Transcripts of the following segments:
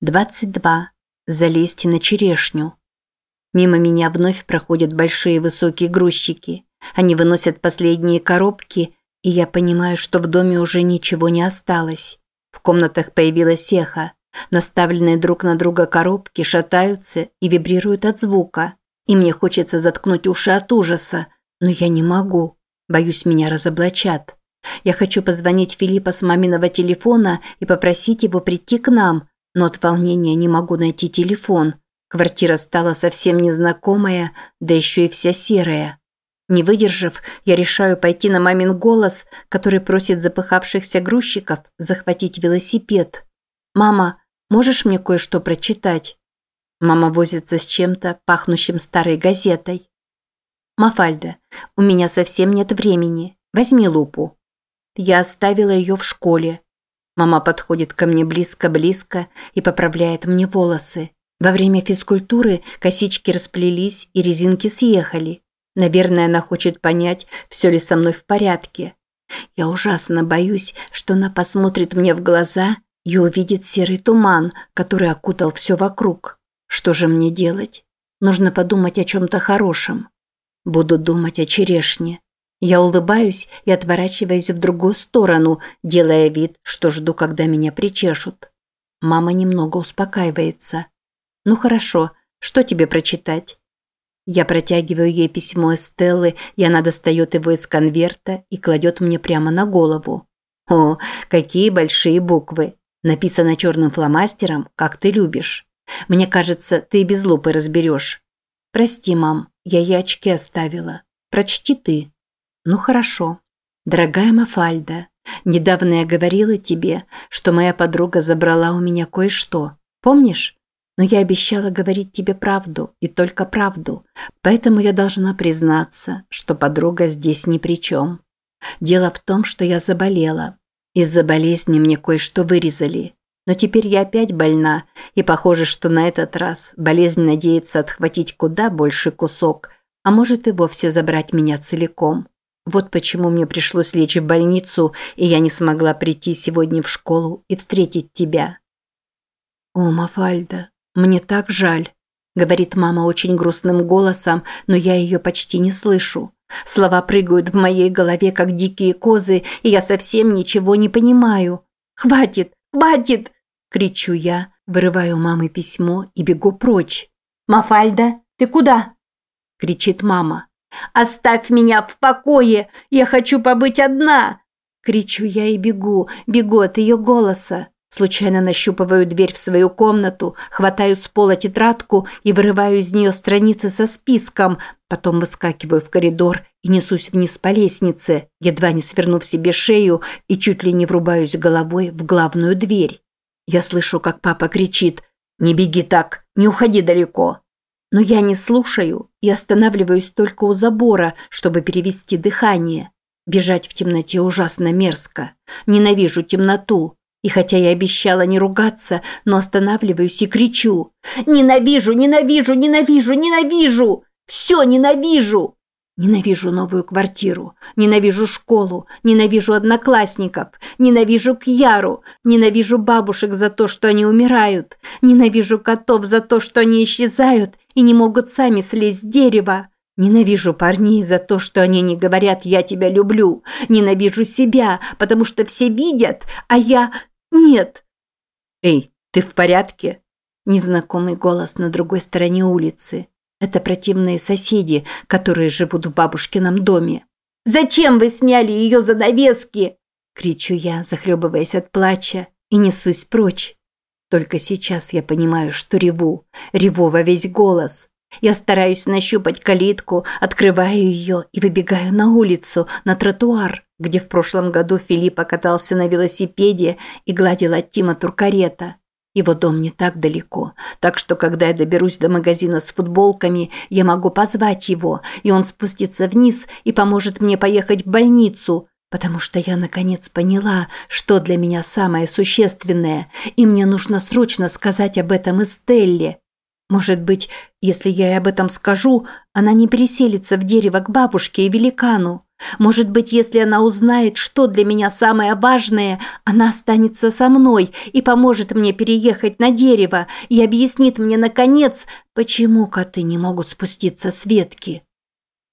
22. Залезьте на черешню. Мимо меня вновь проходят большие высокие грузчики. Они выносят последние коробки, и я понимаю, что в доме уже ничего не осталось. В комнатах появилась эхо. Наставленные друг на друга коробки шатаются и вибрируют от звука. И мне хочется заткнуть уши от ужаса, но я не могу. Боюсь, меня разоблачат. Я хочу позвонить Филиппа с маминого телефона и попросить его прийти к нам, но от волнения не могу найти телефон. Квартира стала совсем незнакомая, да еще и вся серая. Не выдержав, я решаю пойти на мамин голос, который просит запыхавшихся грузчиков захватить велосипед. «Мама, можешь мне кое-что прочитать?» Мама возится с чем-то, пахнущим старой газетой. «Мафальда, у меня совсем нет времени. Возьми лупу». Я оставила ее в школе. Мама подходит ко мне близко-близко и поправляет мне волосы. Во время физкультуры косички расплелись и резинки съехали. Наверное, она хочет понять, все ли со мной в порядке. Я ужасно боюсь, что она посмотрит мне в глаза и увидит серый туман, который окутал все вокруг. Что же мне делать? Нужно подумать о чем-то хорошем. Буду думать о черешне. Я улыбаюсь и отворачиваюсь в другую сторону, делая вид, что жду, когда меня причешут. Мама немного успокаивается. «Ну хорошо, что тебе прочитать?» Я протягиваю ей письмо Эстеллы, и она достает его из конверта и кладет мне прямо на голову. «О, какие большие буквы!» Написано черным фломастером, как ты любишь. Мне кажется, ты и без лупы разберешь. Прости, мам, я ей очки оставила. Прочти ты. Ну хорошо. Дорогая Мафальда, недавно я говорила тебе, что моя подруга забрала у меня кое-что. Помнишь? Но я обещала говорить тебе правду и только правду, поэтому я должна признаться, что подруга здесь ни при чем. Дело в том, что я заболела. Из-за болезни мне кое-что вырезали. Но теперь я опять больна, и похоже, что на этот раз болезнь надеется отхватить куда больше кусок, а может и вовсе забрать меня целиком. Вот почему мне пришлось лечь в больницу, и я не смогла прийти сегодня в школу и встретить тебя. О, Мафальда, мне так жаль, говорит мама очень грустным голосом, но я ее почти не слышу. Слова прыгают в моей голове, как дикие козы, и я совсем ничего не понимаю. «Хватит! Хватит!» – кричу я, вырываю у мамы письмо и бегу прочь. «Мафальда, ты куда?» – кричит мама. «Оставь меня в покое! Я хочу побыть одна!» Кричу я и бегу, бегу от ее голоса. Случайно нащупываю дверь в свою комнату, хватаю с пола тетрадку и вырываю из нее страницы со списком, потом выскакиваю в коридор и несусь вниз по лестнице, едва не свернув себе шею и чуть ли не врубаюсь головой в главную дверь. Я слышу, как папа кричит «Не беги так, не уходи далеко!» Но я не слушаю и останавливаюсь только у забора, чтобы перевести дыхание. Бежать в темноте ужасно мерзко. Ненавижу темноту. И хотя я обещала не ругаться, но останавливаюсь и кричу. «Ненавижу, ненавижу, ненавижу, ненавижу! Все ненавижу!» Ненавижу новую квартиру, ненавижу школу, ненавижу одноклассников, ненавижу Кьяру, ненавижу бабушек за то, что они умирают, ненавижу котов за то, что они исчезают и не могут сами слезть с дерева. Ненавижу парней за то, что они не говорят «я тебя люблю». Ненавижу себя, потому что все видят, а я... нет. «Эй, ты в порядке?» Незнакомый голос на другой стороне улицы. Это противные соседи, которые живут в бабушкином доме. «Зачем вы сняли ее занавески?» Кричу я, захлебываясь от плача, и несусь прочь. Только сейчас я понимаю, что реву. Реву во весь голос. Я стараюсь нащупать калитку, открываю ее и выбегаю на улицу, на тротуар, где в прошлом году Филиппа катался на велосипеде и гладил от Тима туркарета. Его дом не так далеко, так что когда я доберусь до магазина с футболками, я могу позвать его, и он спустится вниз и поможет мне поехать в больницу, потому что я наконец поняла, что для меня самое существенное, и мне нужно срочно сказать об этом Эстелле. Может быть, если я ей об этом скажу, она не переселится в дерево к бабушке и великану. Может быть, если она узнает, что для меня самое важное, она останется со мной и поможет мне переехать на дерево и объяснит мне, наконец, почему коты не могут спуститься с ветки.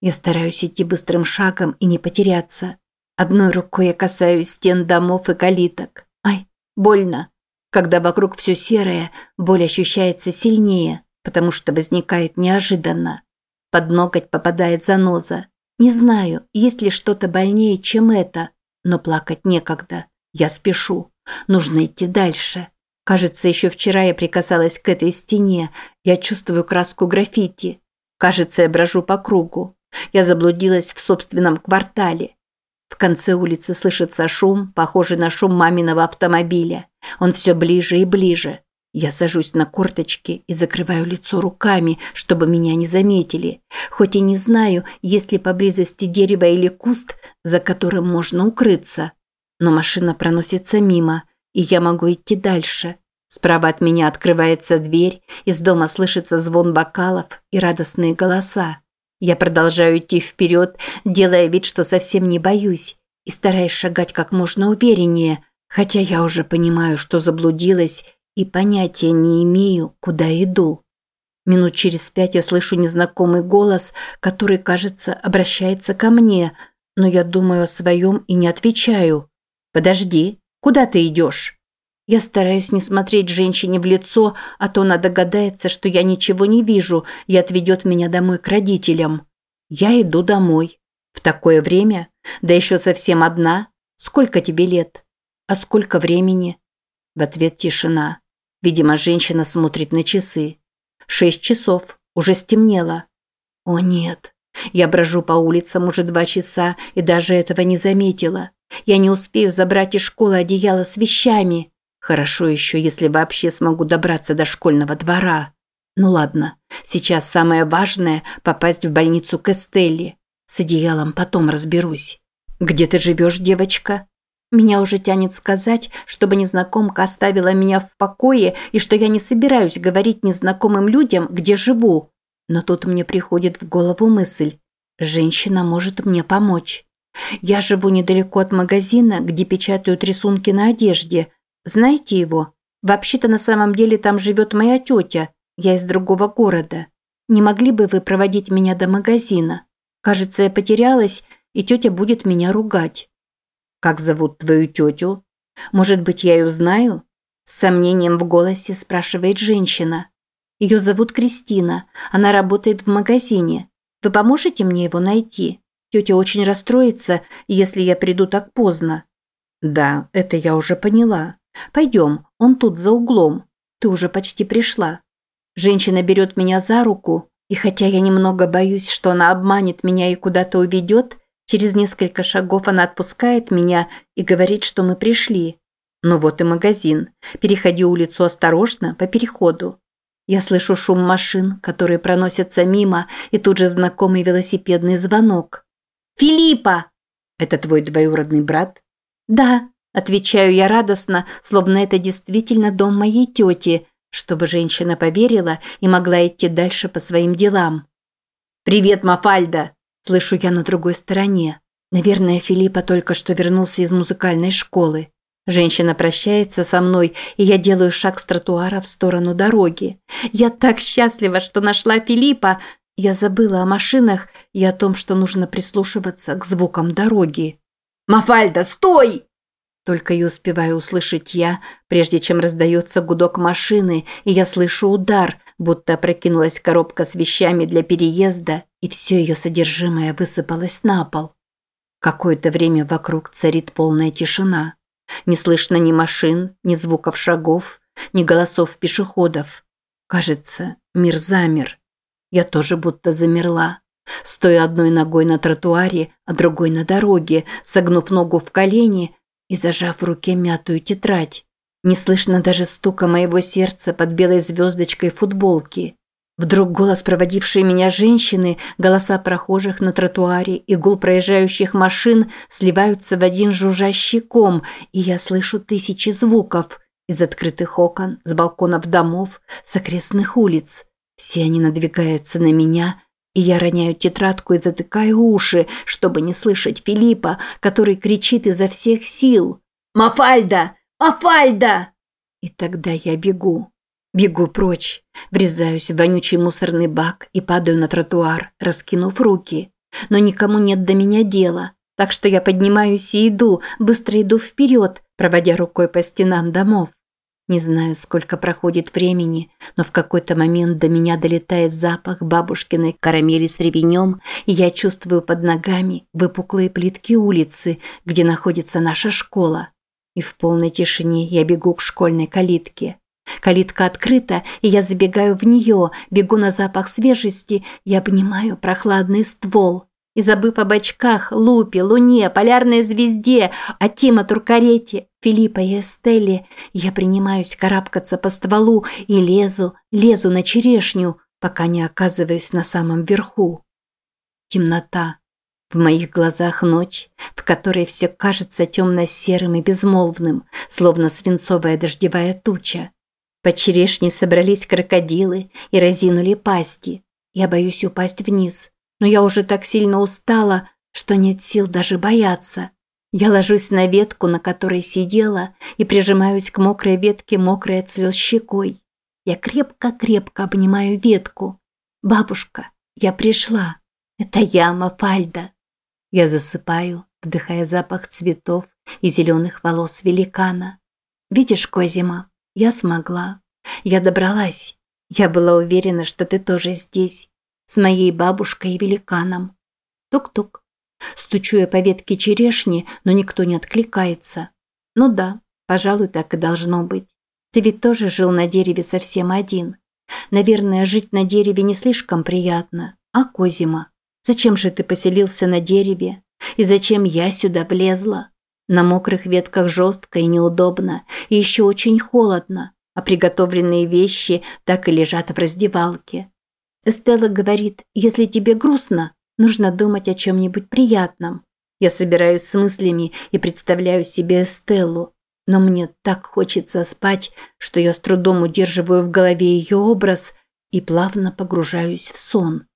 Я стараюсь идти быстрым шагом и не потеряться. Одной рукой я касаюсь стен домов и калиток. Ай, больно. Когда вокруг все серое, боль ощущается сильнее, потому что возникает неожиданно. Под ноготь попадает заноза. Не знаю, есть ли что-то больнее, чем это, но плакать некогда. Я спешу. Нужно идти дальше. Кажется, еще вчера я прикасалась к этой стене. Я чувствую краску граффити. Кажется, я брожу по кругу. Я заблудилась в собственном квартале. В конце улицы слышится шум, похожий на шум маминого автомобиля. Он все ближе и ближе. Я сажусь на корточки и закрываю лицо руками, чтобы меня не заметили. Хоть и не знаю, есть ли поблизости дерево или куст, за которым можно укрыться. Но машина проносится мимо, и я могу идти дальше. Справа от меня открывается дверь, из дома слышится звон бокалов и радостные голоса. Я продолжаю идти вперед, делая вид, что совсем не боюсь, и стараясь шагать как можно увереннее, хотя я уже понимаю, что заблудилась и понятия не имею, куда иду. Минут через пять я слышу незнакомый голос, который, кажется, обращается ко мне, но я думаю о своем и не отвечаю. «Подожди, куда ты идешь?» Я стараюсь не смотреть женщине в лицо, а то она догадается, что я ничего не вижу и отведет меня домой к родителям. Я иду домой. В такое время? Да еще совсем одна. Сколько тебе лет? А сколько времени? В ответ тишина. Видимо, женщина смотрит на часы. Шесть часов. Уже стемнело. О нет. Я брожу по улицам уже два часа и даже этого не заметила. Я не успею забрать из школы одеяло с вещами. Хорошо еще, если вообще смогу добраться до школьного двора. Ну ладно, сейчас самое важное – попасть в больницу к Эстелле. С одеялом потом разберусь. «Где ты живешь, девочка?» Меня уже тянет сказать, чтобы незнакомка оставила меня в покое и что я не собираюсь говорить незнакомым людям, где живу. Но тут мне приходит в голову мысль. Женщина может мне помочь. Я живу недалеко от магазина, где печатают рисунки на одежде. Знаете его? Вообще-то на самом деле там живет моя тетя. Я из другого города. Не могли бы вы проводить меня до магазина? Кажется, я потерялась, и тетя будет меня ругать. «Как зовут твою тетю? Может быть, я ее знаю?» С сомнением в голосе спрашивает женщина. Ее зовут Кристина. Она работает в магазине. Вы поможете мне его найти? Тетя очень расстроится, если я приду так поздно. Да, это я уже поняла. Пойдем, он тут за углом. Ты уже почти пришла. Женщина берет меня за руку, и хотя я немного боюсь, что она обманет меня и куда-то уведет, Через несколько шагов она отпускает меня и говорит, что мы пришли. Ну вот и магазин. Переходи улицу осторожно, по переходу. Я слышу шум машин, которые проносятся мимо, и тут же знакомый велосипедный звонок. «Филиппа!» «Это твой двоюродный брат?» «Да», – отвечаю я радостно, словно это действительно дом моей тети, чтобы женщина поверила и могла идти дальше по своим делам. «Привет, Мафальда!» Слышу я на другой стороне. Наверное, Филиппа только что вернулся из музыкальной школы. Женщина прощается со мной, и я делаю шаг с тротуара в сторону дороги. Я так счастлива, что нашла Филиппа. Я забыла о машинах и о том, что нужно прислушиваться к звукам дороги. «Мафальда, стой!» Только и успеваю услышать я, прежде чем раздается гудок машины, и я слышу удар, будто опрокинулась коробка с вещами для переезда, и все ее содержимое высыпалось на пол. Какое-то время вокруг царит полная тишина. Не слышно ни машин, ни звуков шагов, ни голосов пешеходов. Кажется, мир замер. Я тоже будто замерла. Стоя одной ногой на тротуаре, а другой на дороге, согнув ногу в колени и зажав в руке мятую тетрадь. Не слышно даже стука моего сердца под белой звездочкой футболки. Вдруг голос проводившей меня женщины, голоса прохожих на тротуаре и гул проезжающих машин сливаются в один жужжащий ком, и я слышу тысячи звуков из открытых окон, с балконов домов, с окрестных улиц. Все они надвигаются на меня, и я роняю тетрадку и затыкаю уши, чтобы не слышать Филиппа, который кричит изо всех сил. «Мафальда! Мафальда!» И тогда я бегу. Бегу прочь, врезаюсь в вонючий мусорный бак и падаю на тротуар, раскинув руки. Но никому нет до меня дела, так что я поднимаюсь и иду, быстро иду вперед, проводя рукой по стенам домов. Не знаю, сколько проходит времени, но в какой-то момент до меня долетает запах бабушкиной карамели с ревенем, и я чувствую под ногами выпуклые плитки улицы, где находится наша школа. И в полной тишине я бегу к школьной калитке. Калитка открыта, и я забегаю в нее, бегу на запах свежести и обнимаю прохладный ствол. И забыв об очках, Лупе, Луне, Полярной звезде, о Тима Туркарете, Филиппа и Эстелле, я принимаюсь карабкаться по стволу и лезу, лезу на черешню, пока не оказываюсь на самом верху. Темнота. В моих глазах ночь, в которой все кажется темно-серым и безмолвным, словно свинцовая дождевая туча. По черешне собрались крокодилы и разинули пасти. Я боюсь упасть вниз но я уже так сильно устала, что нет сил даже бояться. Я ложусь на ветку, на которой сидела, и прижимаюсь к мокрой ветке, мокрой от слез щекой. Я крепко-крепко обнимаю ветку. «Бабушка, я пришла. Это я, Мафальда». Я засыпаю, вдыхая запах цветов и зеленых волос великана. «Видишь, Козима, я смогла. Я добралась. Я была уверена, что ты тоже здесь с моей бабушкой и великаном. Тук-тук. Стучу я по ветке черешни, но никто не откликается. Ну да, пожалуй, так и должно быть. Ты ведь тоже жил на дереве совсем один. Наверное, жить на дереве не слишком приятно. А Козима? Зачем же ты поселился на дереве? И зачем я сюда влезла? На мокрых ветках жестко и неудобно, и еще очень холодно, а приготовленные вещи так и лежат в раздевалке. Эстелла говорит, если тебе грустно, нужно думать о чем-нибудь приятном. Я собираюсь с мыслями и представляю себе Эстеллу, но мне так хочется спать, что я с трудом удерживаю в голове ее образ и плавно погружаюсь в сон.